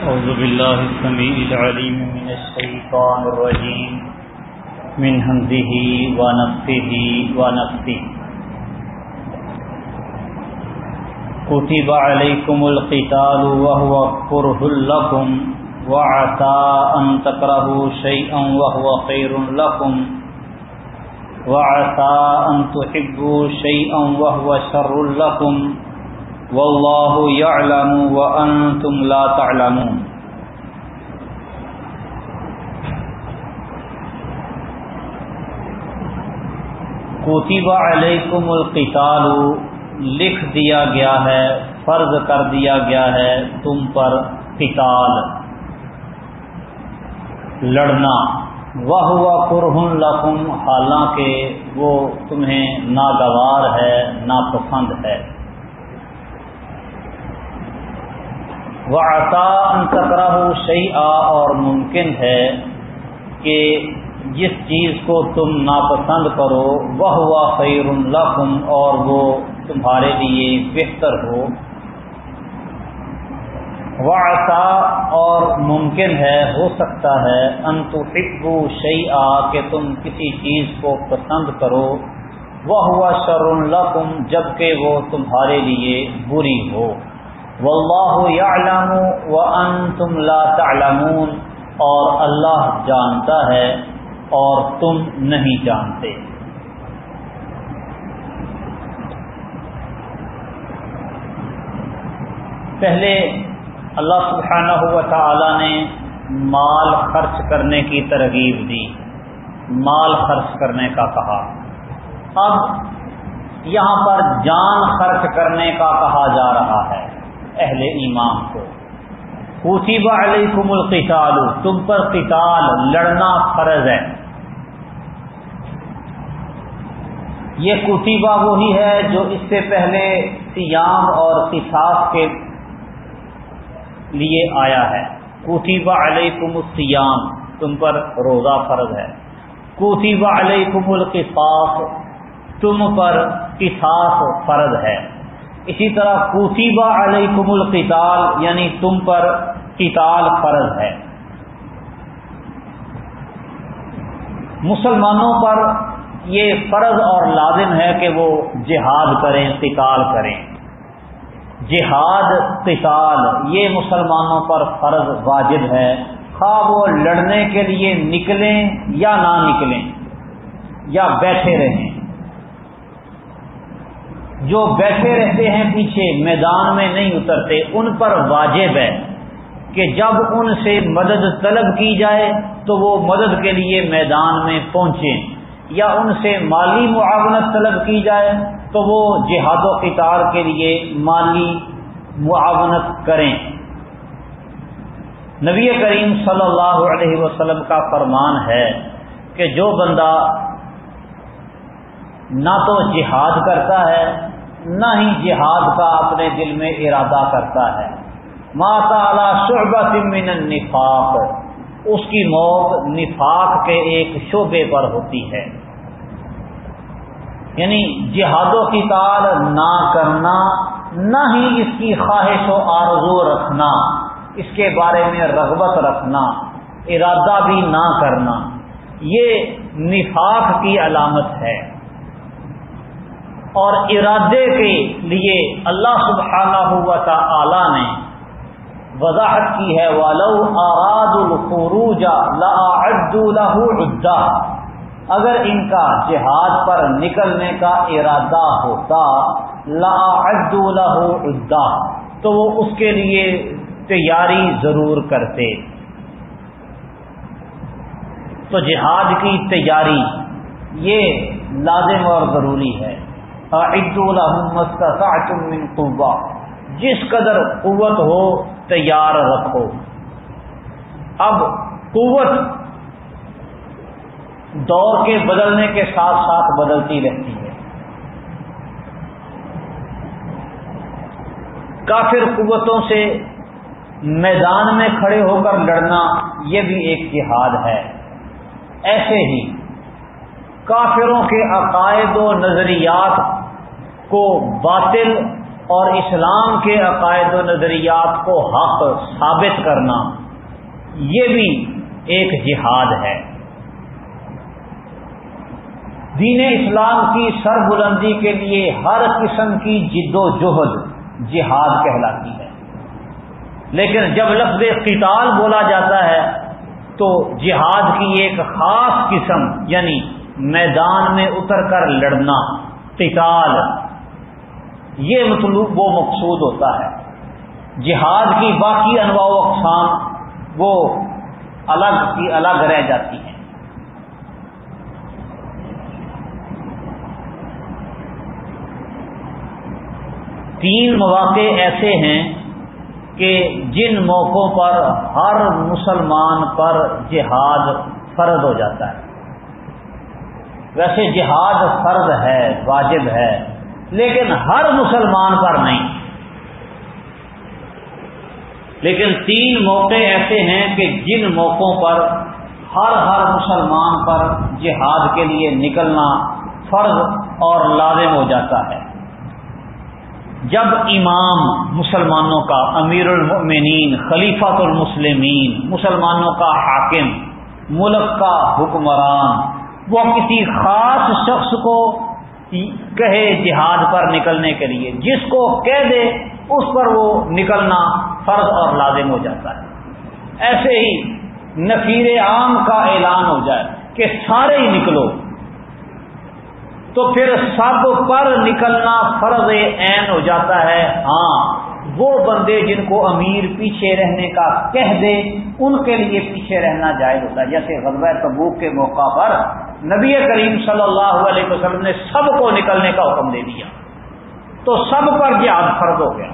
أعوذ بالله السميع العليم من الشيطان الرجيم. من همزه ونفسه ونفسه كتب عليكم القتال وهو كره لكم وعسى أن تكرهوا شيئا وهو خير لكم وعسى أن تحبوا شيئا وهو شر لكم واللہ یعلم وانتم لا تعلمون. کتب علیکم القتال، لکھ دیا گیا ہے، فرض کر دیا گیا ہے تم پر قتال. لڑنا وہ ہوا قرہن لکم، حالانکہ وہ تمہیں ناگوار ہے، ناپسند ہے. وہ آسان تکرا ہو اور ممکن ہے کہ جس چیز کو تم ناپسند کرو وہ ہوا خیر القم اور وہ تمہارے لیے بہتر ہو۔ وہ اور ممکن ہے، ہو سکتا ہے انتو فکو شعی کہ تم کسی چیز کو پسند کرو۔ وہ ہوا شر القم جبکہ وہ تمہارے لیے بری ہو۔ واللہ یعلم وانتم لا تعلمون اور اللہ جانتا ہے اور تم نہیں جانتے۔ پہلے اللہ سبحانہ ہوا تعالی نے مال خرچ کرنے کی ترغیب دی۔ مال خرچ کرنے کا کہا۔ اب یہاں پر جان خرچ کرنے کا کہا جا رہا ہے۔ اہل ایمان کو. کوتیبہ علیکم القتال، تم پر قتال لڑنا فرض ہے. یہ کوتیبہ وہی ہے جو اس سے پہلے سیام اور قصاص کے لیے آیا ہے. کوتیبہ علیکم السیام تم پر روزہ فرض ہے. کوتیبہ علیکم القصاص، تم پر قصاص فرض ہے. اسی طرح کوتیبہ علیکم القتال یعنی تم پر قتال فرض ہے۔ مسلمانوں پر یہ فرض اور لازم ہے کہ وہ جہاد کریں، قتال کریں۔ جہاد، قتال، یہ مسلمانوں پر فرض واجب ہے۔ خواہ وہ لڑنے کے لیے نکلیں یا نہ نکلیں، یا بیٹھے رہیں۔ جو بیٹھے رہتے ہیں پیچھے میدان میں نہیں اترتے، ان پر واجب ہے کہ جب ان سے مدد طلب کی جائے تو وہ مدد کے لیے میدان میں پہنچیں، یا ان سے مالی معاونت طلب کی جائے تو وہ جہاد و قطار کے لیے مالی معاونت کریں۔ نبی کریم صلی اللہ علیہ وسلم کا فرمان ہے کہ جو بندہ نہ تو جہاد کرتا ہے نہ ہی جہاد کا اپنے دل میں ارادہ کرتا ہے۔ ماتا شعبہ من النفاق۔ اس کی موت نفاق کے ایک شعبے پر ہوتی ہے۔ یعنی جہاد و قتال نہ کرنا، نہ ہی اس کی خواہش و آرزو رکھنا، اس کے بارے میں رغبت رکھنا، ارادہ بھی نہ کرنا، یہ نفاق کی علامت ہے۔ اور ارادے کے لیے اللہ سبحانہ ہوا تھا نے وضاحت کی ہے والو آراد الخروجا لا عدا اگر ان کا جہاد پر نکلنے کا ارادہ ہوتا لا عدا تو وہ اس کے لیے تیاری ضرور کرتے۔ تو جہاد کی تیاری یہ لازم اور ضروری ہے۔ من قوا جس قدر قوت ہو، تیار رکھو۔ اب قوت دور کے بدلنے کے ساتھ ساتھ بدلتی رہتی ہے۔ کافر قوتوں سے میدان میں کھڑے ہو کر لڑنا یہ بھی ایک جہاد ہے۔ ایسے ہی کافروں کے عقائد و نظریات کو باطل اور اسلام کے عقائد و نظریات کو حق ثابت کرنا یہ بھی ایک جہاد ہے۔ دین اسلام کی سر بلندی کے لیے ہر قسم کی جد و جہد جہاد کہلاتی ہے۔ لیکن جب لفظ قتال بولا جاتا ہے تو جہاد کی ایک خاص قسم یعنی میدان میں اتر کر لڑنا، قتال یہ مطلوب وہ مقصود ہوتا ہے۔ جہاد کی باقی انواع و اقسام وہ الگ کی الگ رہ جاتی ہیں۔ تین مواقع ایسے ہیں کہ جن موقعوں پر ہر مسلمان پر جہاد فرض ہو جاتا ہے۔ ویسے جہاد فرض ہے، واجب ہے۔ لیکن ہر مسلمان پر نہیں۔ لیکن تین موقع ایسے ہیں کہ جن موقعوں پر ہر ہر مسلمان پر جہاد کے لیے نکلنا فرض اور لازم ہو جاتا ہے۔ جب امام مسلمانوں کا امیر المؤمنین، خلیفۃ المسلمین، مسلمانوں کا حاکم، ملک کا حکمران، وہ کسی خاص شخص کو کہے جہاد پر نکلنے کے لیے۔ جس کو کہہ دے، اس پر وہ نکلنا فرض اور لازم ہو جاتا ہے۔ ایسے ہی نفیر عام کا اعلان ہو جائے کہ سارے ہی نکلو۔ تو پھر سب پر نکلنا فرض عین ہو جاتا ہے۔ ہاں وہ بندے جن کو امیر پیچھے رہنے کا کہہ دے، ان کے لیے پیچھے رہنا جائز ہوتا ہے۔ جیسے غزوہ تبوک کے موقع پر نبی کریم صلی اللہ علیہ وسلم نے سب کو نکلنے کا حکم دے دیا۔ تو سب پر جہاد فرض ہو گیا۔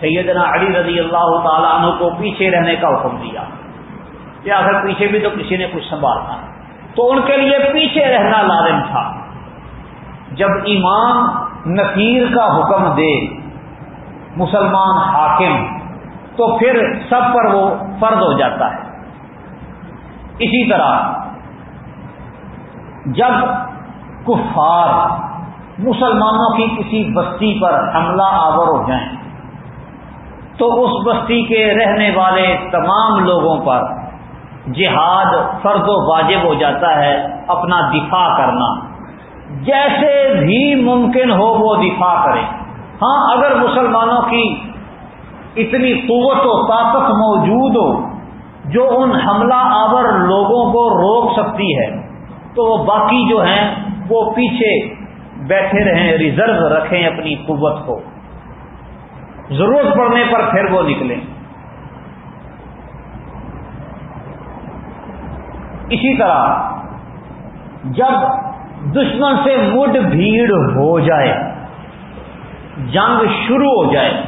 سیدنا علی رضی اللہ تعالیٰ عنہ کو پیچھے رہنے کا حکم دیا۔ یا پھر پیچھے بھی تو کسی نے کچھ سنبھالنا تو ان کے لیے پیچھے رہنا لازم تھا۔ جب امام نفیر کا حکم دے، مسلمان حاکم، تو پھر سب پر وہ فرض ہو جاتا ہے۔ اسی طرح جب کفار مسلمانوں کی کسی بستی پر حملہ آور ہو جائیں، تو اس بستی کے رہنے والے تمام لوگوں پر جہاد فرض و واجب ہو جاتا ہے اپنا دفاع کرنا۔ جیسے بھی ممکن ہو وہ دفاع کرے ہاں اگر مسلمانوں کی اتنی قوت و طاقت موجود ہو جو ان حملہ آور لوگوں کو روک سکتی ہے تو وہ باقی جو ہیں وہ پیچھے بیٹھے رہیں ریزرو رکھیں اپنی قوت کو۔ ضرورت پڑنے پر پھر وہ نکلیں۔ اسی طرح جب دشمن سے مڈ بھیڑ ہو جائے، جنگ شروع ہو جائے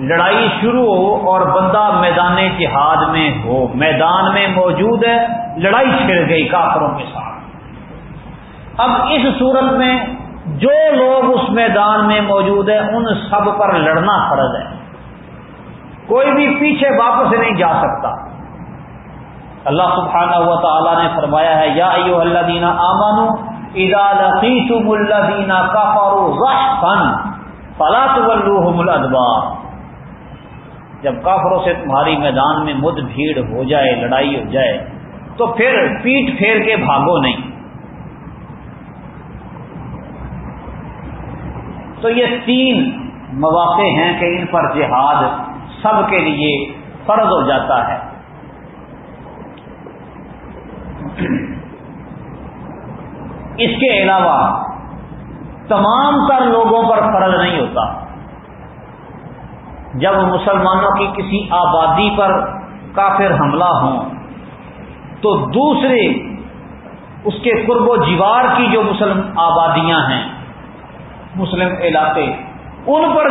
لڑائی شروع ہو اور بندہ میدان جہاد میں ہو۔ میدان میں موجود ہے، لڑائی چھڑ گئی کافروں کے ساتھ۔ اب اس صورت میں جو لوگ اس میدان میں موجود ہیں، ان سب پر لڑنا فرض ہے۔ کوئی بھی پیچھے واپس نہیں جا سکتا۔ اللہ سبحانہ ہوا تعالیٰ نے فرمایا ہے، یا ایو اللہ دینا آمانو ادا لقیتم الذین کفروا ضحفا فلا تولوهم الادبار۔ جب کافروں سے تمہاری میدان میں مد بھیڑ ہو جائے، لڑائی ہو جائے، تو پھر پیٹ پھیر کے بھاگو نہیں۔ تو یہ تین مواقع ہیں کہ ان پر جہاد سب کے لیے فرض ہو جاتا ہے۔ اس کے علاوہ تمام تر لوگوں پر فرض نہیں ہوتا۔ جب مسلمانوں کی کسی آبادی پر کافر حملہ ہوں، تو دوسرے اس کے قرب و جیوار کی جو مسلم آبادیاں ہیں، مسلم علاقے، ان پر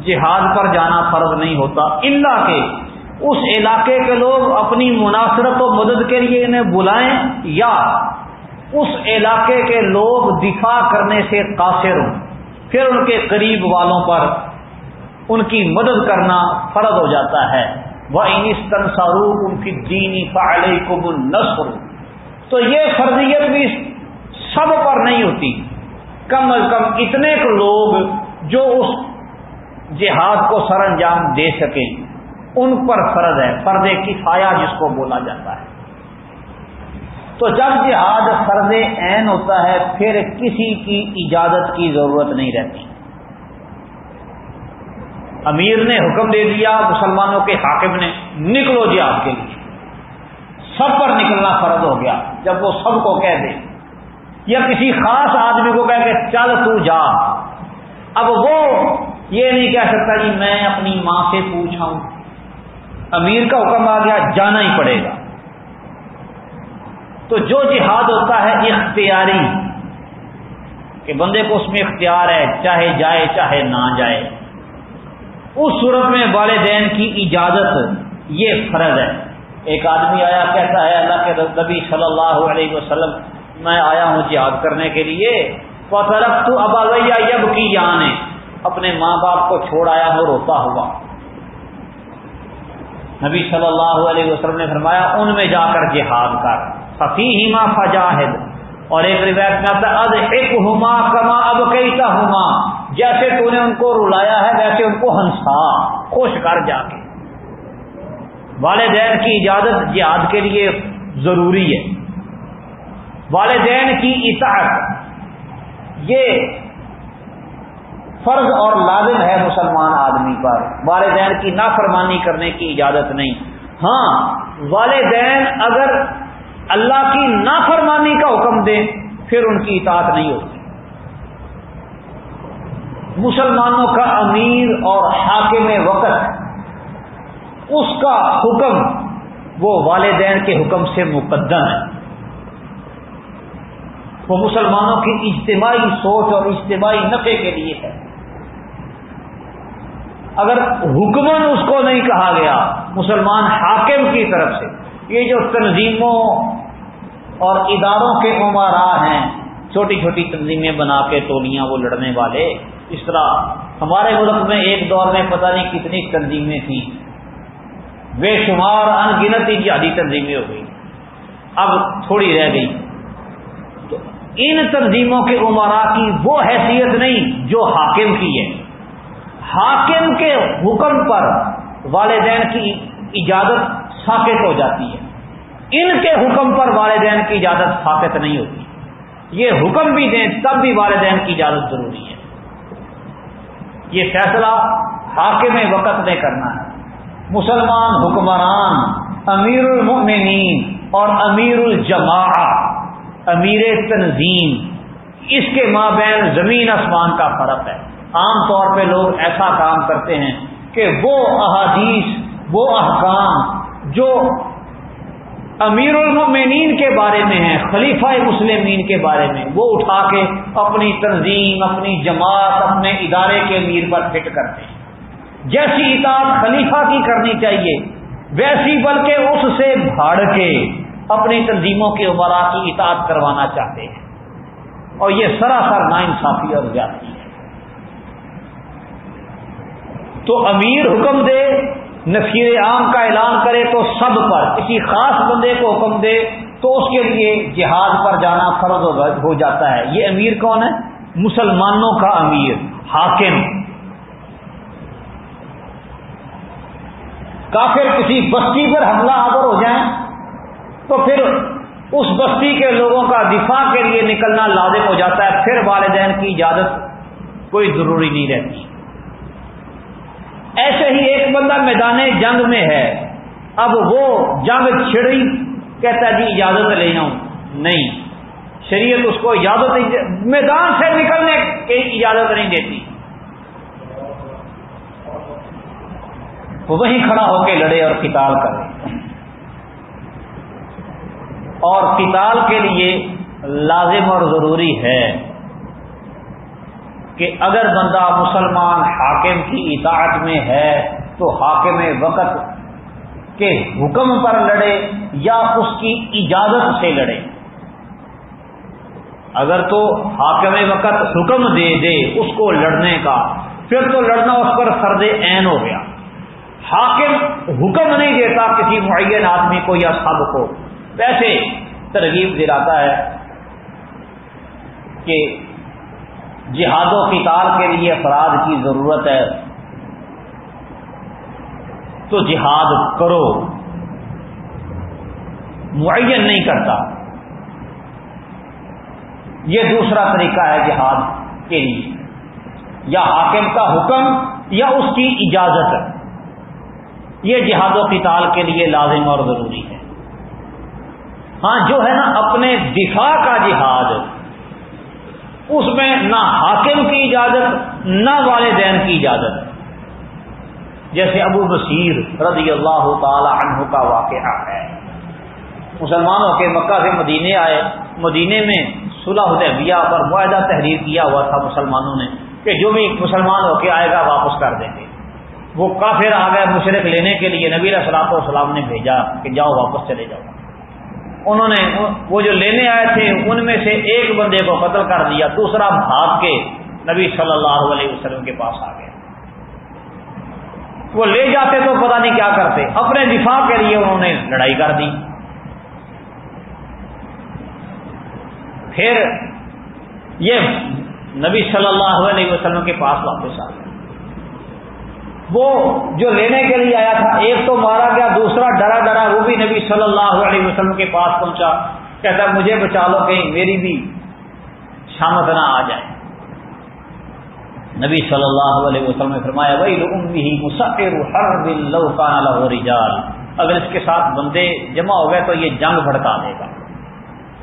جہاد پر جانا فرض نہیں ہوتا۔ اللہ کے اس علاقے کے لوگ اپنی مناسرت و مدد کے لیے انہیں بلائیں یا اس علاقے کے لوگ دفاع کرنے سے قاصر ہوں، پھر ان کے قریب والوں پر ان کی مدد کرنا فرض ہو جاتا ہے۔ وہ انستن ان کی دینی فعال قبول نسر تو یہ فرضیت بھی سب پر نہیں ہوتی۔ کم از کم اتنے لوگ جو اس جہاد کو سر انجام دے سکیں۔ ان پر فرض ہے فرد کفایا جس کو بولا جاتا ہے۔ تو جب جہاد فرض عین ہوتا ہے، پھر کسی کی اجازت کی ضرورت نہیں رہتی۔ امیر نے حکم دے دیا، مسلمانوں کے حاکم نے، نکلو جی جہاد کے لیے۔ سب پر نکلنا فرض ہو گیا، جب وہ سب کو کہہ دے۔ یا کسی خاص آدمی کو کہہ کہ چل تو جا۔ اب وہ یہ نہیں کہہ سکتا جی میں اپنی ماں سے پوچھا ہوں امیر کا حکم آ گیا، جانا ہی پڑے گا۔ تو جو جہاد ہوتا ہے، اختیاری۔ کہ بندے کو اس میں اختیار ہے، چاہے جائے، چاہے نہ جائے۔ اس صورت میں والدین کی اجازت یہ فرض ہے۔ ایک آدمی آیا، کہتا ہے، اللہ کے نبی صلی اللہ علیہ وسلم، میں آیا ہوں جہاد کرنے کے لیے۔ طرف تو اب یب کی جان اپنے ماں باپ کو چھوڑ آیا ہو روتا ہوا۔ نبی صلی اللہ علیہ وسلم نے فرمایا، ان میں جا کر جہاد کر۔ ففی ہما فجاہد اور ایک روایت میں آتا اد ایک ہما کما اب کئی ہما جیسے تو نے ان کو رلایا ہے، ویسے ان کو ہنسا، خوش کر جا کے۔ والدین کی اجازت جہاد کے لیے ضروری ہے۔ والدین کی اطاعت، یہ فرض اور لازم ہے مسلمان آدمی پر۔ والدین کی نافرمانی کرنے کی اجازت نہیں۔ ہاں والدین اگر اللہ کی نافرمانی کا حکم دیں، پھر ان کی اطاعت نہیں ہوتی۔ مسلمانوں کا امیر اور حاکم وقت، اس کا حکم وہ والدین کے حکم سے مقدم ہے۔ وہ مسلمانوں کی اجتماعی سوچ اور اجتماعی نفے کے لیے ہے۔ اگر حکمن اس کو نہیں کہا گیا، مسلمان حاکم کی طرف سے، یہ جو تنظیموں اور اداروں کے عمارا ہیں۔ چھوٹی چھوٹی تنظیمیں بنا کے ٹولیاں وہ لڑنے والے۔ اس طرح ہمارے ملک میں ایک دور میں پتہ نہیں کتنی تنظیمیں تھیں۔ بے شمار ان گنت جہادی تنظیمیں ہو گئی۔ اب تھوڑی رہ گئی۔ تو ان تنظیموں کے عمرا کی وہ حیثیت نہیں جو حاکم کی ہے۔ حاکم کے حکم پر والدین کی اجازت ثابت ہو جاتی ہے۔ ان کے حکم پر والدین کی اجازت ثابت نہیں ہوتی۔ یہ حکم بھی دیں تب بھی والدین کی اجازت ضروری ہے۔ یہ فیصلہ حاکم وقت نے کرنا ہے۔ مسلمان حکمران امیر المؤمنین اور امیر الجماع امیر تنظیم، اس کے مابین زمین آسمان کا فرق ہے۔ عام طور پہ لوگ ایسا کام کرتے ہیں کہ وہ احادیث، وہ احکام جو امیر المؤمنین کے بارے میں ہیں خلیفہ مسلمین کے بارے میں۔ وہ اٹھا کے اپنی تنظیم، اپنی جماعت، اپنے ادارے کے امیر پر فٹ کرتے ہیں۔ جیسی اطاعت خلیفہ کی کرنی چاہیے، ویسی بلکہ اس سے بھاڑ کے اپنی تنظیموں کے عمرا کی اطاعت کروانا چاہتے ہیں۔ اور یہ سراسر نا انصافی اور زیادتی ہے۔ تو امیر حکم دے نصیر عام کا اعلان کرے تو سب پر، کسی خاص بندے کو حکم دے تو اس کے لیے جہاد پر جانا فرض ہو جاتا ہے۔ یہ امیر کون ہے؟ مسلمانوں کا امیر، حاکم۔ کافر کسی بستی پر حملہ آور ہو جائیں تو پھر اس بستی کے لوگوں کا دفاع کے لیے نکلنا لازم ہو جاتا ہے۔ پھر والدین کی اجازت کوئی ضروری نہیں رہتی۔ ایسے ہی ایک بندہ میدان جنگ میں ہے۔ اب وہ جنگ چھڑی، کہتا جی اجازت لینا ہوں نہیں، شریعت اس کو اجازت میدان سے نکلنے کی اجازت نہیں دیتی۔ وہیں کھڑا ہو کے لڑے اور قتال کرے۔ اور قتال کے لیے لازم اور ضروری ہے۔ کہ اگر بندہ مسلمان حاکم کی اطاعت میں ہے تو حاکم وقت کے حکم پر لڑے یا اس کی اجازت سے لڑے۔ اگر تو حاکم وقت حکم دے دے اس کو لڑنے کا، پھر تو لڑنا اس پر فرد عین ہو گیا۔ حاکم حکم نہیں دیتا کسی معین آدمی کو یا سب کو۔ ویسے ترغیب دلاتا ہے کہ جہاد و قتال کے لیے افراد کی ضرورت ہے۔ تو جہاد کرو۔ معین نہیں کرتا۔ یہ دوسرا طریقہ ہے جہاد کے لیے۔ یا حاکم کا حکم یا اس کی اجازت۔ یہ جہاد و قتال کے لیے لازم اور ضروری ہے۔ ہاں جو ہے نا، اپنے دفاع کا جہاد۔ اس میں نہ حاکم کی اجازت، نہ والدین کی اجازت۔ جیسے ابو بصیر رضی اللہ تعالی عنہ کا واقعہ ہے۔ مسلمانوں کے مکہ سے مدینے آئے، مدینے میں صلح حدیبیہ پر معاہدہ تحریر کیا ہوا تھا مسلمانوں نے کہ جو بھی مسلمان ہو کے آئے گا واپس کر دیں گے۔ وہ کافر آ گئے مشرق لینے کے لیے، نبی صلاح والسلام نے بھیجا کہ جاؤ واپس چلے جاؤ۔ انہوں نے وہ جو لینے آئے تھے، ان میں سے ایک بندے کو قتل کر دیا، دوسرا بھاگ کے نبی صلی اللہ علیہ وسلم کے پاس آ گیا وہ لے جاتے تو پتہ نہیں کیا کرتے، اپنے دفاع کے لیے انہوں نے لڑائی کر دی۔ پھر یہ نبی صلی اللہ علیہ وسلم کے پاس واپس آ گئے۔ وہ جو لینے کے لیے آیا تھا، ایک تو مارا گیا، دوسرا ڈرا ڈرا، وہ بھی نبی صلی اللہ علیہ وسلم کے پاس پہنچا، کہتا، مجھے بچا لو، کہیں میری بھی شامت نہ آ جائے. نبی صلی اللہ علیہ وسلم نے فرمایا بھائی مسافر ہر دن لو کانا رجال. اگر اس کے ساتھ بندے جمع ہو گئے تو یہ جنگ بھڑکا دے گا۔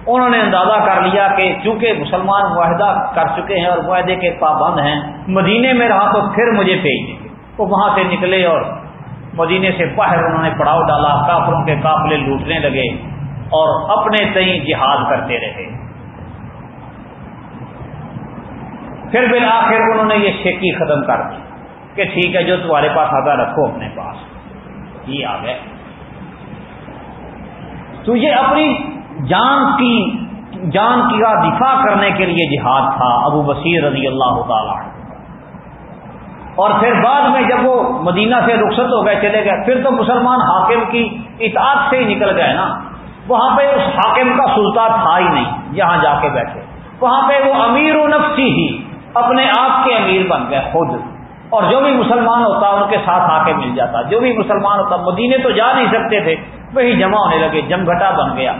انہوں نے اندازہ کر لیا کہ چونکہ مسلمان معاہدہ کر چکے ہیں اور معاہدے کے پابند ہیں، مدینے میں رہا تو پھر مجھے بھیج دیں گے وہ وہاں سے نکلے اور مدینے سے باہر انہوں نے پڑاؤ ڈالا، کافروں کے قافلے لوٹنے لگے اور اپنے تئیں جہاد کرتے رہے۔ پھر بالآخر انہوں نے یہ شیکی ختم کر دی کہ ٹھیک ہے، جو تمہارے پاس آتا رکھو اپنے پاس۔ یہ آ گئے۔ تو یہ اپنی جان کی، جان کا دفاع کرنے کے لیے جہاد تھا۔ ابو بصیر رضی اللہ تعالی اور پھر بعد میں جب وہ مدینہ سے رخصت ہو گئے، چلے گئے، پھر تو مسلمان حاکم کی اطاعت سے ہی نکل گئے نا۔ وہاں پہ اس حاکم کا سلطان تھا ہی نہیں جہاں جا کے بیٹھے۔ وہاں پہ وہ امیر و نفسی ہی اپنے آپ کے امیر بن گئے خود۔ اور جو بھی مسلمان ہوتا، ان کے ساتھ آ کے مل جاتا۔ جو بھی مسلمان ہوتا، مدینے تو جا نہیں سکتے تھے، وہی جمع ہونے لگے، جم گھٹا بن گیا۔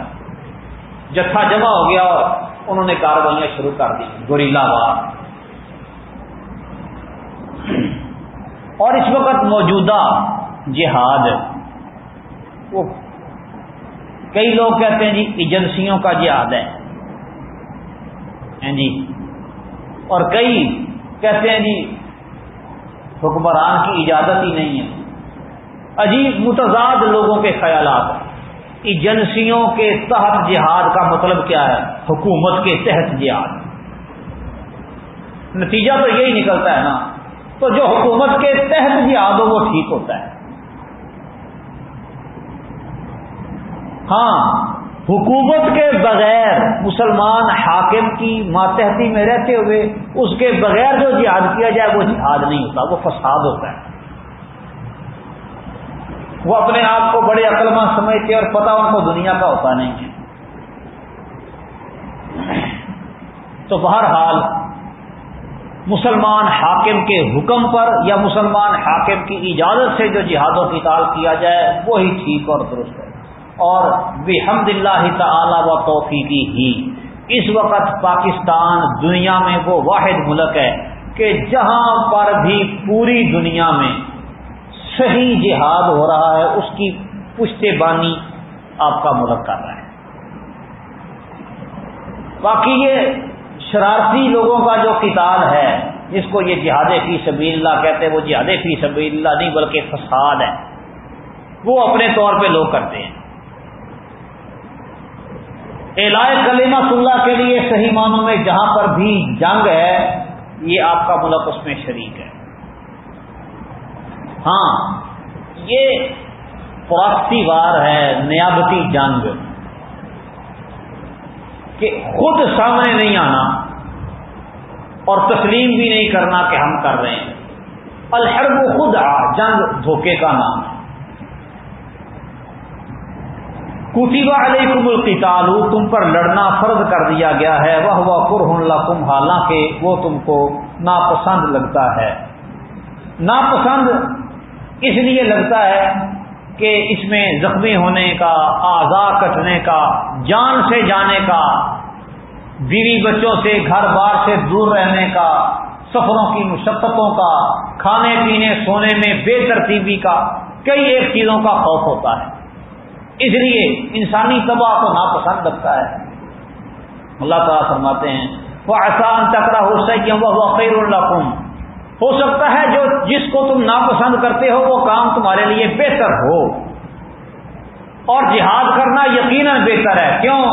جتھا جمع ہو گیا اور انہوں نے کاروائیاں شروع کر دی گوریلا بار اور اس وقت موجودہ جہاد۔ وہ کئی لوگ کہتے ہیں جی ایجنسیوں کا جہاد ہے۔ جی۔ اور کئی کہتے ہیں جی حکمران کی اجازت ہی نہیں ہے۔ عجیب متضاد لوگوں کے خیالات ایجنسیوں کے تحت جہاد کا مطلب کیا ہے؟ حکومت کے تحت جہاد۔ نتیجہ تو یہی نکلتا ہے نا۔ تو جو حکومت کے تحت بھی آدھو وہ ٹھیک ہوتا ہے۔ ہاں حکومت کے بغیر مسلمان حاکم کی ماتحتی میں رہتے ہوئے اس کے بغیر جو جہاد کیا جائے وہ جہاد نہیں ہوتا، وہ فساد ہوتا ہے۔ وہ اپنے آپ کو بڑے عقل مند سمجھتے اور پتہ ان کو دنیا کا ہوتا نہیں ہے۔ تو بہرحال مسلمان حاکم کے حکم پر یا مسلمان حاکم کی اجازت سے جو جہاد و قتال کیا جائے، وہی ٹھیک اور درست ہے۔ اور بحمد اللہ تعالی و توفیقی ہی۔ اس وقت پاکستان دنیا میں وہ واحد ملک ہے کہ جہاں پر بھی پوری دنیا میں صحیح جہاد ہو رہا ہے، اس کی پشتے بانی آپ کا ملک کر رہا ہے۔ باقی یہ شرارتی لوگوں کا جو کتاب ہے، جس کو یہ جہاد فی سبیل اللہ کہتے ہیں، وہ جہاد فی سبیل اللہ نہیں بلکہ فساد ہے وہ اپنے طور پہ لوگ کرتے ہیں۔ اعلائے کلیمہ اللہ کے لیے صحیح معنوں میں جہاں پر بھی جنگ ہے، یہ آپ کا ملک اس میں شریک ہے۔ ہاں یہ فراختی وار ہے، نیابتی جنگ۔ کہ خود سامنے نہیں آنا اور تسلیم بھی نہیں کرنا کہ ہم کر رہے ہیں۔ الحرب خود آ جنگ دھوکے کا نام۔ ہے کتبہ علیکم القتال، تم پر لڑنا فرض کر دیا گیا ہے۔ وہ ہوا قرحن لکم حالانکہ وہ تم کو ناپسند لگتا ہے۔ ناپسند اس لیے لگتا ہے کہ اس میں زخمی ہونے کا، آزا کٹنے کا، جان سے جانے کا، بیوی بچوں سے گھر بار سے دور رہنے کا، سفروں کی مشقتوں کا، کھانے پینے، سونے میں بے ترتیبی کا، کئی ایک چیزوں کا خوف ہوتا ہے۔ اس لیے انسانی تباہ کو ناپسند لگتا ہے۔ اللہ تعالیٰ فرماتے ہیں وہ آسان چکرا ہو سکے وہ خیر اللہ ہو سکتا ہے جو جس کو تم ناپسند کرتے ہو وہ کام تمہارے لیے بہتر ہو۔ اور جہاد کرنا یقیناً بہتر ہے۔ کیوں؟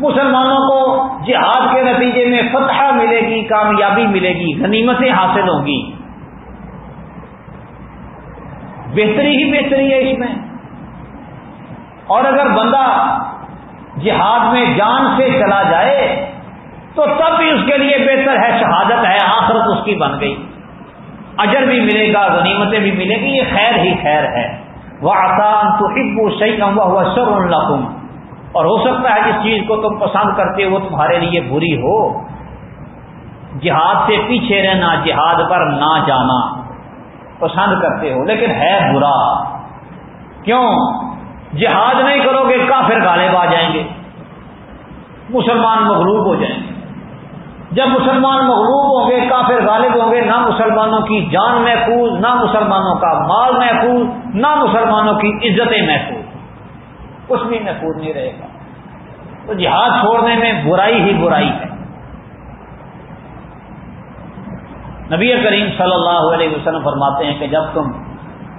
مسلمانوں کو جہاد کے نتیجے میں فتح ملے گی، کامیابی ملے گی، غنیمتیں حاصل ہوں گی۔ بہتری ہی بہتری ہے اس میں۔ اور اگر بندہ جہاد میں جان سے چلا جائے تو تب بھی اس کے لیے بہتر ہے، شہادت ہے، آخرت اس کی بن گئی۔ اجر بھی ملے گا، غنیمتیں بھی ملے گی، یہ خیر ہی خیر ہے۔ وہ آسان تو ابو صحیح کم ہوا سر اور ہو سکتا ہے جس چیز کو تم پسند کرتے ہو تمہارے لیے بری ہو۔ جہاد سے پیچھے رہنا، جہاد پر نہ جانا۔ پسند کرتے ہو، لیکن ہے برا۔ کیوں؟ جہاد نہیں کرو گے، کافر غالب آ جائیں گے۔ مسلمان مغلوب ہو جائیں گے۔ جب مسلمان مغلوب ہوں گے، کافر غالب ہوں گے، نہ مسلمانوں کی جان محفوظ، نہ مسلمانوں کا مال محفوظ، نہ مسلمانوں کی عزتیں محفوظ کچھ بھی محفوظ نہیں رہے گا۔ تو جہاد چھوڑنے میں برائی ہی برائی ہے۔ نبی کریم صلی اللہ علیہ وسلم فرماتے ہیں کہ جب تم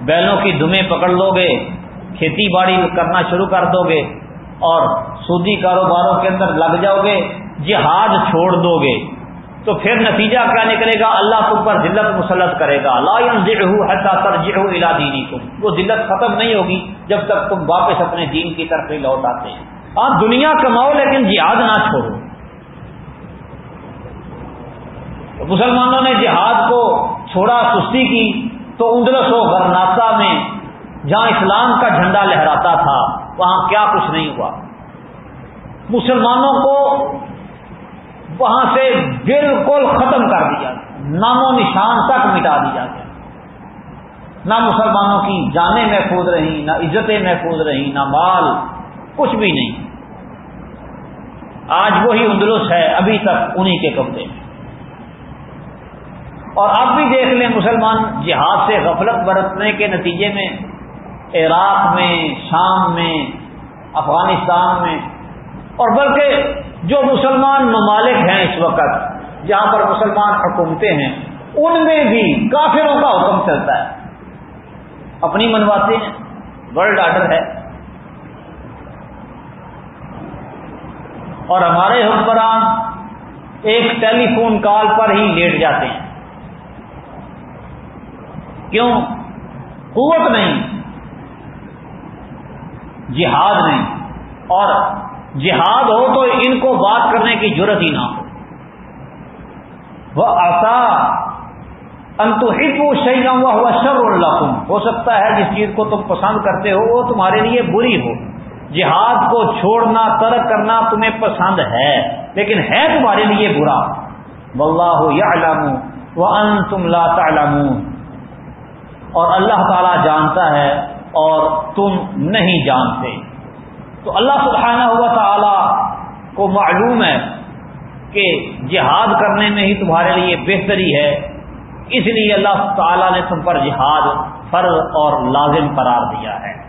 بیلوں کی دمیں پکڑ لو گے، کھیتی باڑی کرنا شروع کر دو گے اور سودی کاروباروں کے اندر لگ جاؤ گے جہاد چھوڑ دو گے تو پھر نتیجہ کیا نکلے گا؟ اللہ تم پر ذلت مسلط کرے گا۔ الا دینی تم وہ ذلت ختم نہیں ہوگی جب تک تم واپس اپنے دین کی طرف ہی لوٹ آتے۔ ہیں آپ دنیا کماؤ لیکن جہاد نہ چھوڑو۔ مسلمانوں نے جہاد کو چھوڑا، سستی کی، تو اندرس و غرناسا میں جہاں اسلام کا جھنڈا لہراتا تھا، وہاں کیا کچھ نہیں ہوا۔ مسلمانوں کو وہاں سے بالکل ختم کر دیا گیا۔ نام و نشان تک مٹا دیا گیا۔ نہ مسلمانوں کی جانیں محفوظ رہیں، نہ عزتیں محفوظ رہیں، نہ مال، کچھ بھی نہیں۔ آج وہی اندلس ہے، ابھی تک انہی کے قبضے میں اور اب بھی دیکھ لیں مسلمان جہاد سے غفلت برتنے کے نتیجے میں، عراق میں، شام میں، افغانستان میں، اور بلکہ جو مسلمان ممالک ہیں اس وقت، جہاں پر مسلمان حکومتیں ہیں، ان میں بھی کافروں کا حکم چلتا ہے۔ اپنی منواتے ہیں، ورلڈ آرڈر ہے۔ اور ہمارے حکمران ایک ٹیلی فون کال پر ہی لیٹ جاتے ہیں۔ کیوں؟ قوت نہیں، جہاد نہیں، اور جہاد ہو تو ان کو بات کرنے کی ضرورت ہی نہ ہو۔ وہ آسا انتو ہو شہید ہوا ہوا شر اللہ ہو سکتا ہے جس چیز کو تم پسند کرتے ہو وہ تمہارے لیے بری ہو۔ جہاد کو چھوڑنا، ترک کرنا تمہیں پسند ہے، لیکن ہے تمہارے لیے برا۔ واللہ یعلم وانتم ان تم لا تعلمون۔ اور اللہ تعالی جانتا ہے اور تم نہیں جانتے۔ تو اللہ سبحانہ ہوا تعالی کو معلوم ہے کہ جہاد کرنے میں ہی تمہارے لیے بہتری ہے۔ اس لیے اللہ تعالیٰ نے تم پر جہاد فرض اور لازم قرار دیا ہے۔